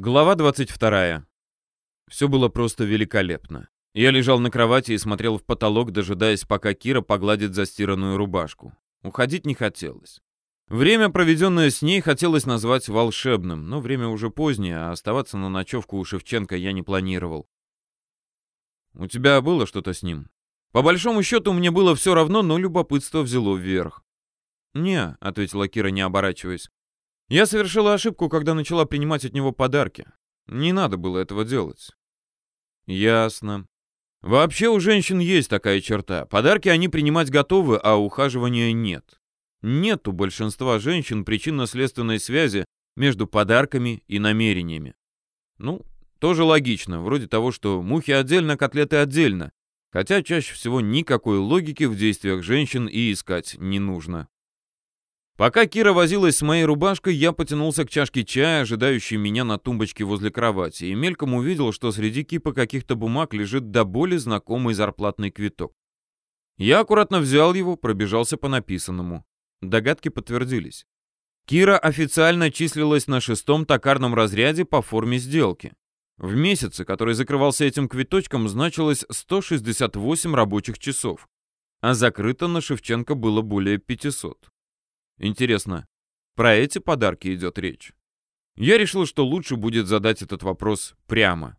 Глава 22. Все было просто великолепно. Я лежал на кровати и смотрел в потолок, дожидаясь, пока Кира погладит застиранную рубашку. Уходить не хотелось. Время, проведенное с ней, хотелось назвать волшебным, но время уже позднее, а оставаться на ночевку у Шевченко я не планировал. «У тебя было что-то с ним?» По большому счету, мне было все равно, но любопытство взяло вверх. «Не», — ответила Кира, не оборачиваясь. Я совершила ошибку, когда начала принимать от него подарки. Не надо было этого делать. Ясно. Вообще у женщин есть такая черта. Подарки они принимать готовы, а ухаживания нет. Нет у большинства женщин причинно-следственной связи между подарками и намерениями. Ну, тоже логично, вроде того, что мухи отдельно, котлеты отдельно. Хотя чаще всего никакой логики в действиях женщин и искать не нужно. Пока Кира возилась с моей рубашкой, я потянулся к чашке чая, ожидающей меня на тумбочке возле кровати, и мельком увидел, что среди кипа каких-то бумаг лежит до боли знакомый зарплатный квиток. Я аккуратно взял его, пробежался по написанному. Догадки подтвердились. Кира официально числилась на шестом токарном разряде по форме сделки. В месяце, который закрывался этим квиточком, значилось 168 рабочих часов, а закрыто на Шевченко было более 500. Интересно, про эти подарки идет речь? Я решил, что лучше будет задать этот вопрос прямо.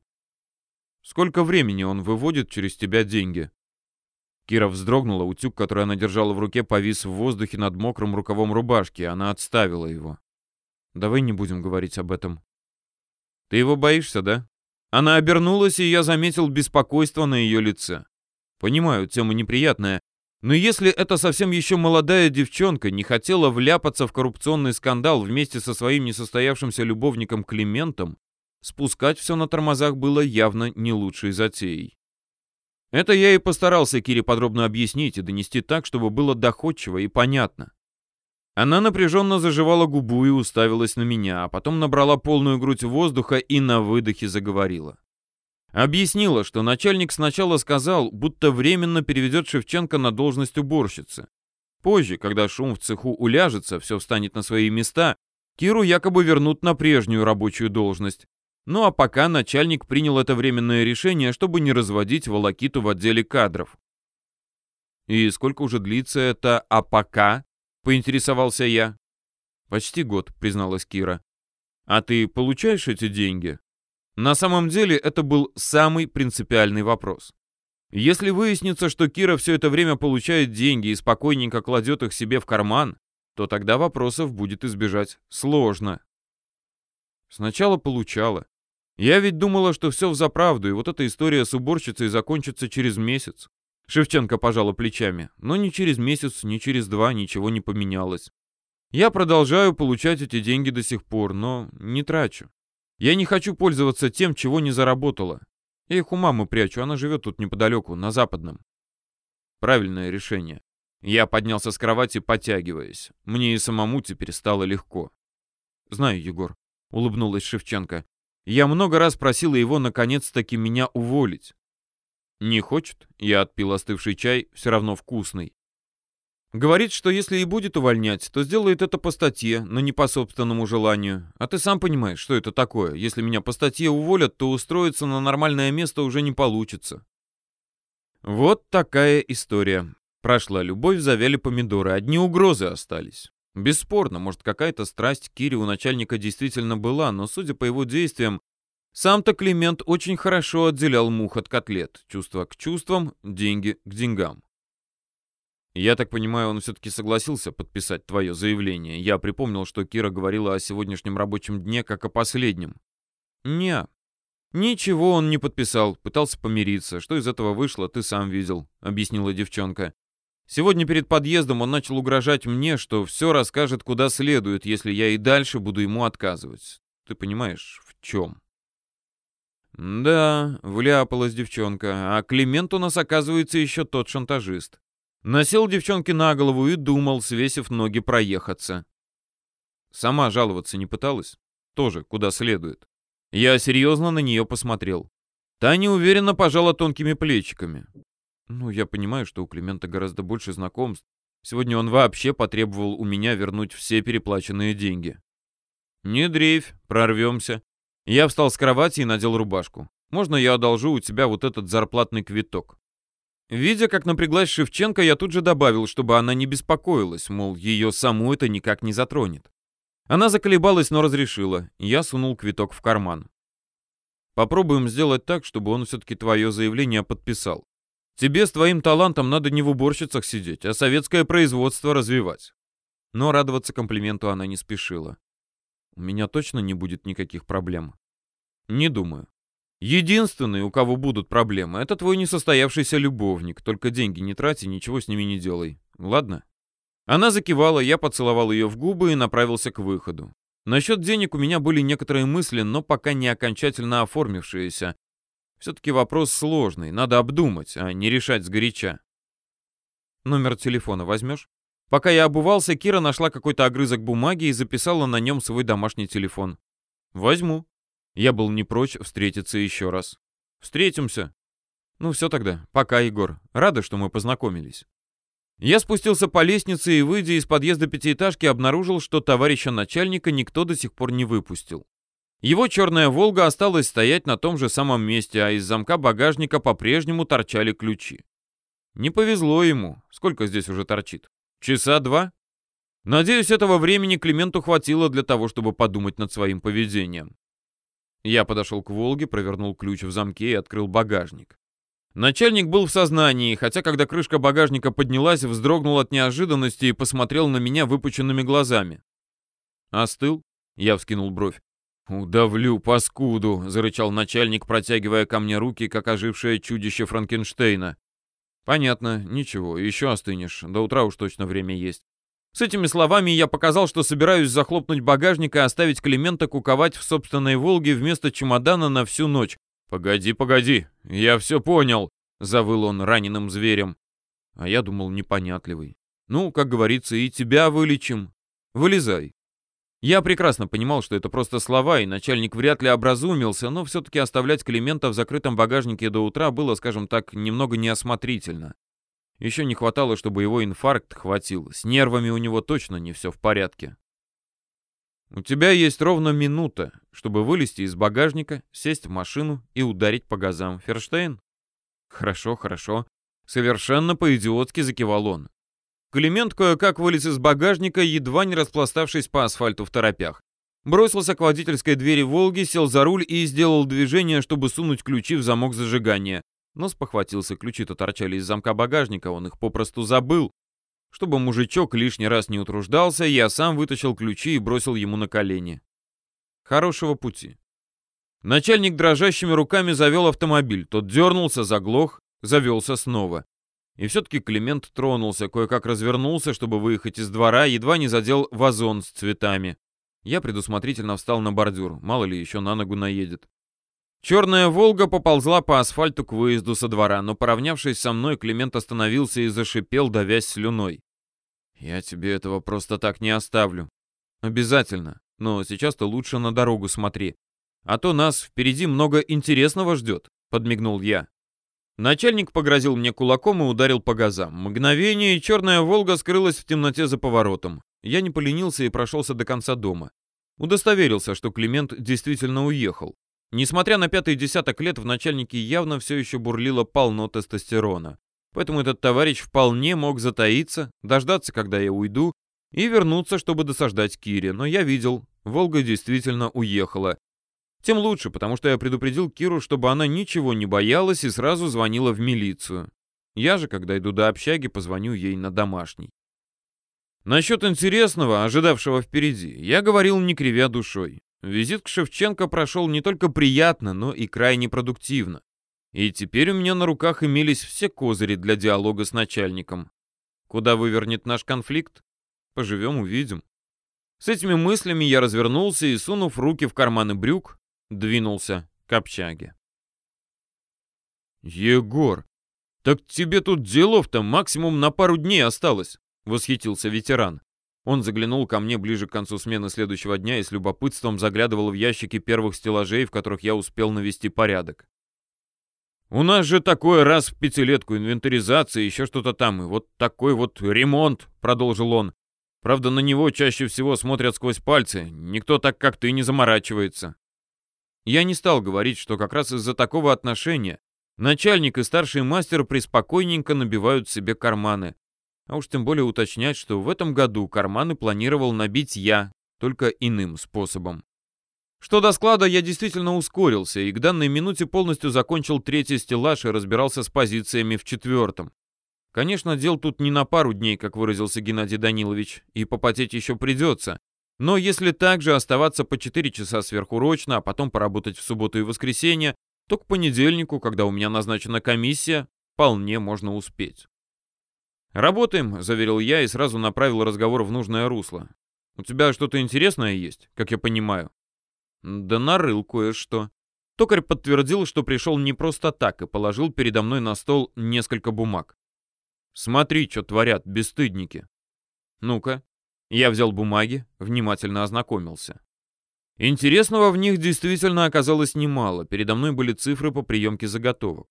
Сколько времени он выводит через тебя деньги? Кира вздрогнула, утюг, который она держала в руке, повис в воздухе над мокрым рукавом рубашки, она отставила его. Давай не будем говорить об этом. Ты его боишься, да? Она обернулась, и я заметил беспокойство на ее лице. Понимаю, тема неприятная, но если эта совсем еще молодая девчонка не хотела вляпаться в коррупционный скандал вместе со своим несостоявшимся любовником Климентом, спускать все на тормозах было явно не лучшей затеей. Это я и постарался Кире подробно объяснить и донести так, чтобы было доходчиво и понятно. Она напряженно заживала губу и уставилась на меня, а потом набрала полную грудь воздуха и на выдохе заговорила. Объяснила, что начальник сначала сказал, будто временно переведет Шевченко на должность уборщицы. Позже, когда шум в цеху уляжется, все встанет на свои места, Киру якобы вернут на прежнюю рабочую должность. Ну а пока начальник принял это временное решение, чтобы не разводить волокиту в отделе кадров. «И сколько уже длится это «а пока»?» — поинтересовался я. «Почти год», — призналась Кира. «А ты получаешь эти деньги?» На самом деле это был самый принципиальный вопрос. Если выяснится, что Кира все это время получает деньги и спокойненько кладет их себе в карман, то тогда вопросов будет избежать сложно. Сначала получала. Я ведь думала, что все взаправду, и вот эта история с уборщицей закончится через месяц. Шевченко пожала плечами. Но ни через месяц, ни через два ничего не поменялось. Я продолжаю получать эти деньги до сих пор, но не трачу. Я не хочу пользоваться тем, чего не заработала. Я их у мамы прячу, она живет тут неподалеку, на западном. Правильное решение. Я поднялся с кровати, потягиваясь. Мне и самому теперь стало легко. Знаю, Егор, улыбнулась Шевченко. Я много раз просила его наконец-таки меня уволить. Не хочет? Я отпил остывший чай, все равно вкусный. Говорит, что если и будет увольнять, то сделает это по статье, но не по собственному желанию. А ты сам понимаешь, что это такое. Если меня по статье уволят, то устроиться на нормальное место уже не получится. Вот такая история. Прошла любовь, завяли помидоры, одни угрозы остались. Бесспорно, может, какая-то страсть Кире у начальника действительно была, но, судя по его действиям, сам-то Климент очень хорошо отделял мух от котлет. Чувства к чувствам, деньги к деньгам. Я так понимаю, он все-таки согласился подписать твое заявление. Я припомнил, что Кира говорила о сегодняшнем рабочем дне как о последнем. Не, ничего он не подписал, пытался помириться. Что из этого вышло, ты сам видел, объяснила девчонка. Сегодня перед подъездом он начал угрожать мне, что все расскажет куда следует, если я и дальше буду ему отказывать. Ты понимаешь, в чем? Да, вляпалась девчонка, а Климент у нас оказывается еще тот шантажист. Насел девчонке на голову и думал, свесив ноги, проехаться. Сама жаловаться не пыталась? Тоже, куда следует. Я серьезно на нее посмотрел. Та неуверенно пожала тонкими плечиками. Ну, я понимаю, что у Климента гораздо больше знакомств. Сегодня он вообще потребовал у меня вернуть все переплаченные деньги. Не дрейфь, прорвемся. Я встал с кровати и надел рубашку. «Можно я одолжу у тебя вот этот зарплатный квиток?» Видя, как напряглась Шевченко, я тут же добавил, чтобы она не беспокоилась, мол, ее саму это никак не затронет. Она заколебалась, но разрешила. Я сунул квиток в карман. Попробуем сделать так, чтобы он все-таки твое заявление подписал. Тебе с твоим талантом надо не в уборщицах сидеть, а советское производство развивать. Но радоваться комплименту она не спешила. У меня точно не будет никаких проблем. Не думаю. Единственный, у кого будут проблемы, это твой несостоявшийся любовник. Только деньги не трати, ничего с ними не делай. Ладно? Она закивала, я поцеловал ее в губы и направился к выходу. Насчет денег у меня были некоторые мысли, но пока не окончательно оформившиеся. Все-таки вопрос сложный, надо обдумать, а не решать сгоряча. Номер телефона возьмешь? Пока я обувался, Кира нашла какой-то огрызок бумаги и записала на нем свой домашний телефон. Возьму. Я был не прочь встретиться еще раз. Встретимся. Ну все тогда. Пока, Егор. Рада, что мы познакомились. Я спустился по лестнице и, выйдя из подъезда пятиэтажки, обнаружил, что товарища начальника никто до сих пор не выпустил. Его черная «Волга» осталась стоять на том же самом месте, а из замка багажника по-прежнему торчали ключи. Не повезло ему. Сколько здесь уже торчит? Часа два? Надеюсь, этого времени Клименту хватило для того, чтобы подумать над своим поведением. Я подошел к «Волге», провернул ключ в замке и открыл багажник. Начальник был в сознании, хотя когда крышка багажника поднялась, вздрогнул от неожиданности и посмотрел на меня выпученными глазами. «Остыл?» — я вскинул бровь. «Удавлю, паскуду!» — зарычал начальник, протягивая ко мне руки, как ожившее чудище Франкенштейна. «Понятно, ничего, еще остынешь. До утра уж точно время есть». С этими словами я показал, что собираюсь захлопнуть багажник и оставить Климента куковать в собственной «Волге» вместо чемодана на всю ночь. «Погоди, погоди, я все понял», — завыл он раненым зверем. А я думал, непонятливый. «Ну, как говорится, и тебя вылечим. Вылезай». Я прекрасно понимал, что это просто слова, и начальник вряд ли образумился, но все-таки оставлять Климента в закрытом багажнике до утра было, скажем так, немного неосмотрительно. Еще не хватало, чтобы его инфаркт хватил. С нервами у него точно не все в порядке. У тебя есть ровно минута, чтобы вылезти из багажника, сесть в машину и ударить по газам. Ферштейн? Хорошо, хорошо. Совершенно по-идиотски закивал он. Климент кое-как вылез из багажника, едва не распластавшись по асфальту в торопях. Бросился к водительской двери «Волги», сел за руль и сделал движение, чтобы сунуть ключи в замок зажигания. Но спохватился, ключи-то торчали из замка багажника, он их попросту забыл. Чтобы мужичок лишний раз не утруждался, я сам вытащил ключи и бросил ему на колени. Хорошего пути. Начальник дрожащими руками завел автомобиль. Тот дернулся, заглох, завелся снова. И все-таки Климент тронулся, кое-как развернулся, чтобы выехать из двора, едва не задел вазон с цветами. Я предусмотрительно встал на бордюр, мало ли еще на ногу наедет. Черная «Волга» поползла по асфальту к выезду со двора, но, поравнявшись со мной, Климент остановился и зашипел, давясь слюной. «Я тебе этого просто так не оставлю. Обязательно. Но сейчас-то лучше на дорогу смотри. А то нас впереди много интересного ждет», — подмигнул я. Начальник погрозил мне кулаком и ударил по газам. Мгновение, и черная «Волга» скрылась в темноте за поворотом. Я не поленился и прошелся до конца дома. Удостоверился, что Климент действительно уехал. Несмотря на пятый десяток лет, в начальнике явно все еще бурлило полно тестостерона. Поэтому этот товарищ вполне мог затаиться, дождаться, когда я уйду, и вернуться, чтобы досаждать Кире. Но я видел, «Волга» действительно уехала. Тем лучше, потому что я предупредил Киру, чтобы она ничего не боялась и сразу звонила в милицию. Я же, когда иду до общаги, позвоню ей на домашний. Насчет интересного, ожидавшего впереди, я говорил не кривя душой. Визит к Шевченко прошел не только приятно, но и крайне продуктивно. И теперь у меня на руках имелись все козыри для диалога с начальником. Куда вывернет наш конфликт? Поживем, увидим. С этими мыслями я развернулся и, сунув руки в карманы брюк, двинулся к общаге. «Егор, так тебе тут делов-то максимум на пару дней осталось», — восхитился ветеран. Он заглянул ко мне ближе к концу смены следующего дня и с любопытством заглядывал в ящики первых стеллажей, в которых я успел навести порядок. «У нас же такое раз в пятилетку инвентаризация, еще что-то там, и вот такой вот ремонт», — продолжил он. «Правда, на него чаще всего смотрят сквозь пальцы, никто так, как ты, не заморачивается». Я не стал говорить, что как раз из-за такого отношения начальник и старший мастер преспокойненько набивают себе карманы. А уж тем более уточнять, что в этом году карманы планировал набить я, только иным способом. Что до склада, я действительно ускорился, и к данной минуте полностью закончил третий стеллаж и разбирался с позициями в четвертом. Конечно, дел тут не на пару дней, как выразился Геннадий Данилович, и попотеть еще придется. Но если также оставаться по 4 часа сверхурочно, а потом поработать в субботу и воскресенье, то к понедельнику, когда у меня назначена комиссия, вполне можно успеть. «Работаем», — заверил я и сразу направил разговор в нужное русло. «У тебя что-то интересное есть, как я понимаю?» Да нарыл кое-что. Токарь подтвердил, что пришел не просто так и положил передо мной на стол несколько бумаг. Смотри, что творят бесстыдники. Ну-ка. Я взял бумаги, внимательно ознакомился. Интересного в них действительно оказалось немало. Передо мной были цифры по приемке заготовок.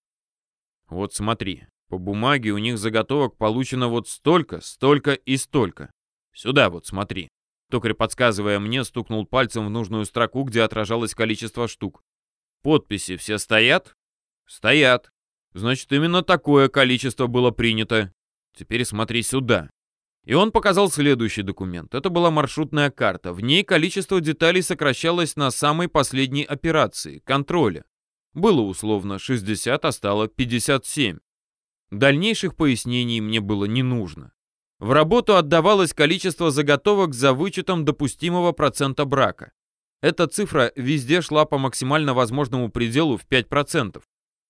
Вот смотри, по бумаге у них заготовок получено вот столько, столько и столько. Сюда вот смотри. Токарь, подсказывая мне, стукнул пальцем в нужную строку, где отражалось количество штук. Подписи все стоят? Стоят. Значит, именно такое количество было принято. Теперь смотри сюда. И он показал следующий документ. Это была маршрутная карта. В ней количество деталей сокращалось на самой последней операции — контроля. Было условно 60, а стало 57. Дальнейших пояснений мне было не нужно. В работу отдавалось количество заготовок за вычетом допустимого процента брака. Эта цифра везде шла по максимально возможному пределу в 5%.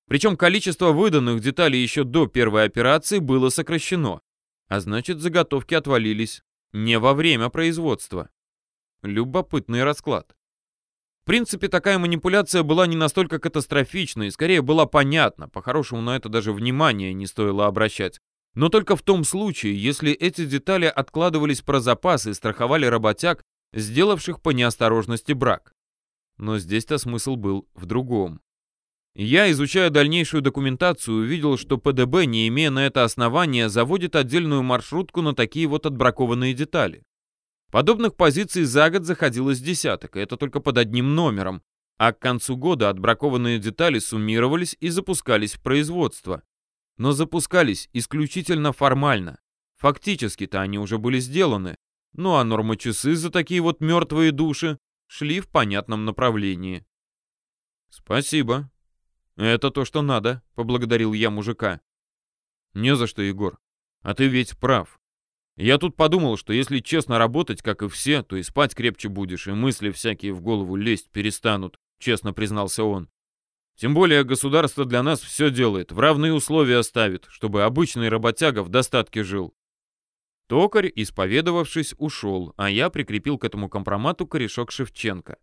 Причем количество выданных деталей еще до первой операции было сокращено. А значит, заготовки отвалились не во время производства. Любопытный расклад. Принципе, такая манипуляция была не настолько катастрофичной, скорее была понятна, по-хорошему на это даже внимания не стоило обращать. Но только в том случае, если эти детали откладывались про запас и страховали работяг, сделавших по неосторожности брак. Но здесь-то смысл был в другом. Я, изучая дальнейшую документацию, увидел, что ПДБ, не имея на это основания, заводит отдельную маршрутку на такие вот отбракованные детали. Подобных позиций за год заходилось десяток, и это только под одним номером, а к концу года отбракованные детали суммировались и запускались в производство но запускались исключительно формально. Фактически-то они уже были сделаны, ну а нормочасы за такие вот мертвые души шли в понятном направлении. «Спасибо. Это то, что надо», — поблагодарил я мужика. «Не за что, Егор. А ты ведь прав. Я тут подумал, что если честно работать, как и все, то и спать крепче будешь, и мысли всякие в голову лезть перестанут», — честно признался он. Тем более государство для нас все делает, в равные условия ставит, чтобы обычный работяга в достатке жил. Токарь, исповедовавшись, ушел, а я прикрепил к этому компромату корешок Шевченко.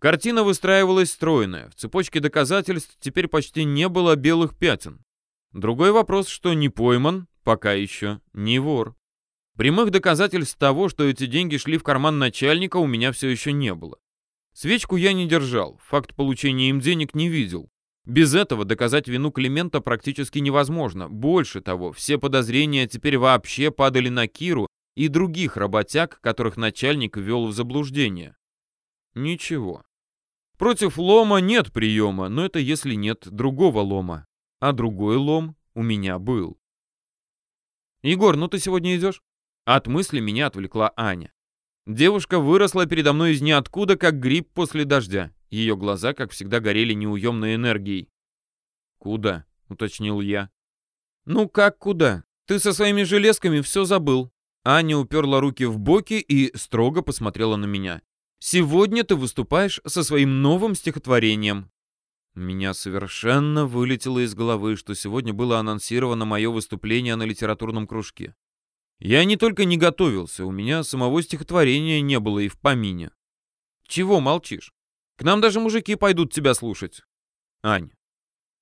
Картина выстраивалась стройная, в цепочке доказательств теперь почти не было белых пятен. Другой вопрос, что не пойман, пока еще не вор. Прямых доказательств того, что эти деньги шли в карман начальника, у меня все еще не было. Свечку я не держал, факт получения им денег не видел. Без этого доказать вину Климента практически невозможно. Больше того, все подозрения теперь вообще падали на Киру и других работяг, которых начальник ввел в заблуждение. Ничего. Против лома нет приема, но это если нет другого лома. А другой лом у меня был. «Егор, ну ты сегодня идешь?» От мысли меня отвлекла Аня. Девушка выросла передо мной из ниоткуда, как гриб после дождя. Ее глаза, как всегда, горели неуемной энергией. «Куда?» — уточнил я. «Ну как куда? Ты со своими железками все забыл». Аня уперла руки в боки и строго посмотрела на меня. «Сегодня ты выступаешь со своим новым стихотворением». Меня совершенно вылетело из головы, что сегодня было анонсировано мое выступление на литературном кружке. Я не только не готовился, у меня самого стихотворения не было и в помине. Чего молчишь? К нам даже мужики пойдут тебя слушать. Ань,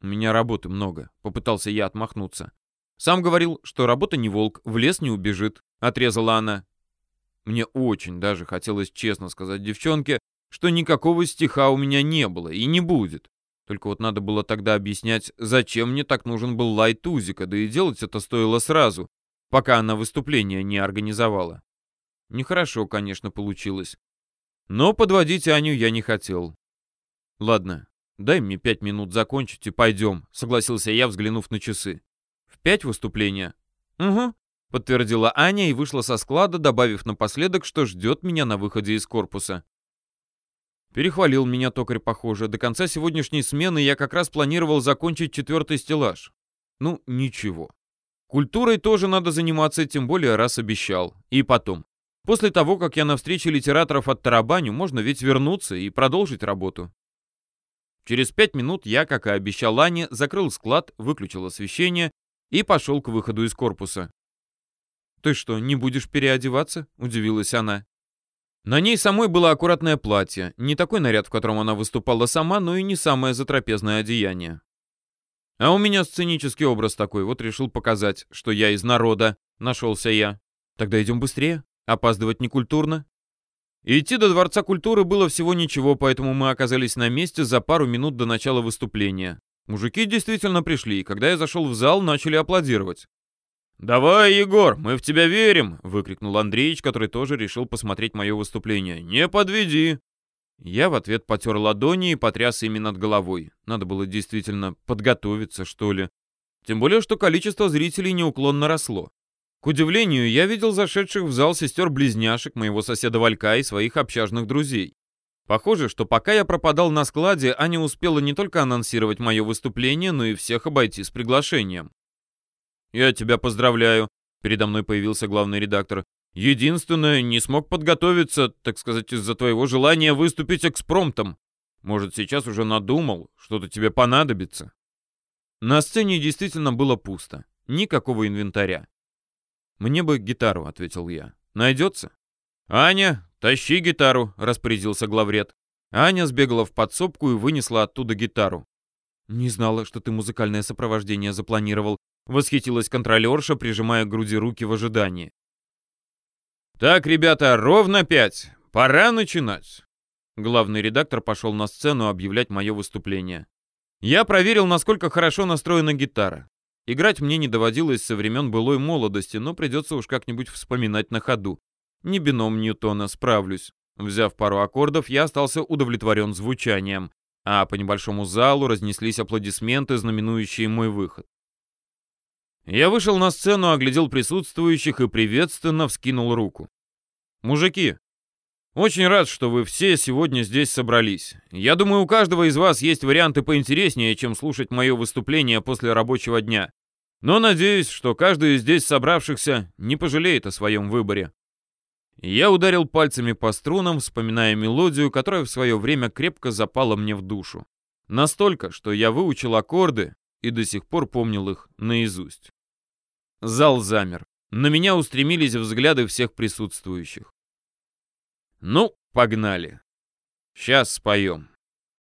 у меня работы много, попытался я отмахнуться. Сам говорил, что работа не волк, в лес не убежит, отрезала она. Мне очень даже хотелось честно сказать девчонке, что никакого стиха у меня не было и не будет. Только вот надо было тогда объяснять, зачем мне так нужен был лай Тузика, да и делать это стоило сразу, пока она выступление не организовала. Нехорошо, конечно, получилось. Но подводить Аню я не хотел. Ладно, дай мне пять минут закончить и пойдем, согласился я, взглянув на часы. В пять выступления? Угу, подтвердила Аня и вышла со склада, добавив напоследок, что ждет меня на выходе из корпуса. Перехвалил меня токарь, похоже. До конца сегодняшней смены я как раз планировал закончить четвертый стеллаж. Ну, ничего. Культурой тоже надо заниматься, тем более раз обещал. И потом. После того, как я на встрече литераторов оттарабаню, можно ведь вернуться и продолжить работу. Через пять минут я, как и обещал Ане, закрыл склад, выключил освещение и пошел к выходу из корпуса. «Ты что, не будешь переодеваться?» — удивилась она. На ней самой было аккуратное платье, не такой наряд, в котором она выступала сама, но и не самое затрапезное одеяние. А у меня сценический образ такой, вот решил показать, что я из народа, нашелся я. Тогда идем быстрее. Опаздывать некультурно. Идти до Дворца культуры было всего ничего, поэтому мы оказались на месте за пару минут до начала выступления. Мужики действительно пришли, и когда я зашел в зал, начали аплодировать. «Давай, Егор, мы в тебя верим!» — выкрикнул Андреич, который тоже решил посмотреть мое выступление. «Не подведи!» Я в ответ потер ладони и потряс ими над головой. Надо было действительно подготовиться, что ли. Тем более, что количество зрителей неуклонно росло. К удивлению, я видел зашедших в зал сестер-близняшек моего соседа Валька и своих общажных друзей. Похоже, что пока я пропадал на складе, Аня успела не только анонсировать мое выступление, но и всех обойти с приглашением. «Я тебя поздравляю», — передо мной появился главный редактор. «Единственное, не смог подготовиться, так сказать, из-за твоего желания выступить экспромтом. Может, сейчас уже надумал, что-то тебе понадобится». На сцене действительно было пусто. Никакого инвентаря. «Мне бы гитару», — ответил я. «Найдется?» «Аня, тащи гитару», — распорядился главред. Аня сбегала в подсобку и вынесла оттуда гитару. «Не знала, что ты музыкальное сопровождение запланировал», — восхитилась контролерша, прижимая к груди руки в ожидании. «Так, ребята, ровно пять. Пора начинать». Главный редактор пошел на сцену объявлять мое выступление. Я проверил, насколько хорошо настроена гитара. Играть мне не доводилось со времен былой молодости, но придется уж как-нибудь вспоминать на ходу. Не бином Ньютона, справлюсь. Взяв пару аккордов, я остался удовлетворен звучанием, а по небольшому залу разнеслись аплодисменты, знаменующие мой выход. Я вышел на сцену, оглядел присутствующих и приветственно вскинул руку. «Мужики, очень рад, что вы все сегодня здесь собрались. Я думаю, у каждого из вас есть варианты поинтереснее, чем слушать мое выступление после рабочего дня. Но надеюсь, что каждый из здесь собравшихся не пожалеет о своем выборе. Я ударил пальцами по струнам, вспоминая мелодию, которая в свое время крепко запала мне в душу. Настолько, что я выучил аккорды и до сих пор помнил их наизусть. Зал замер. На меня устремились взгляды всех присутствующих. Ну, погнали. Сейчас споем.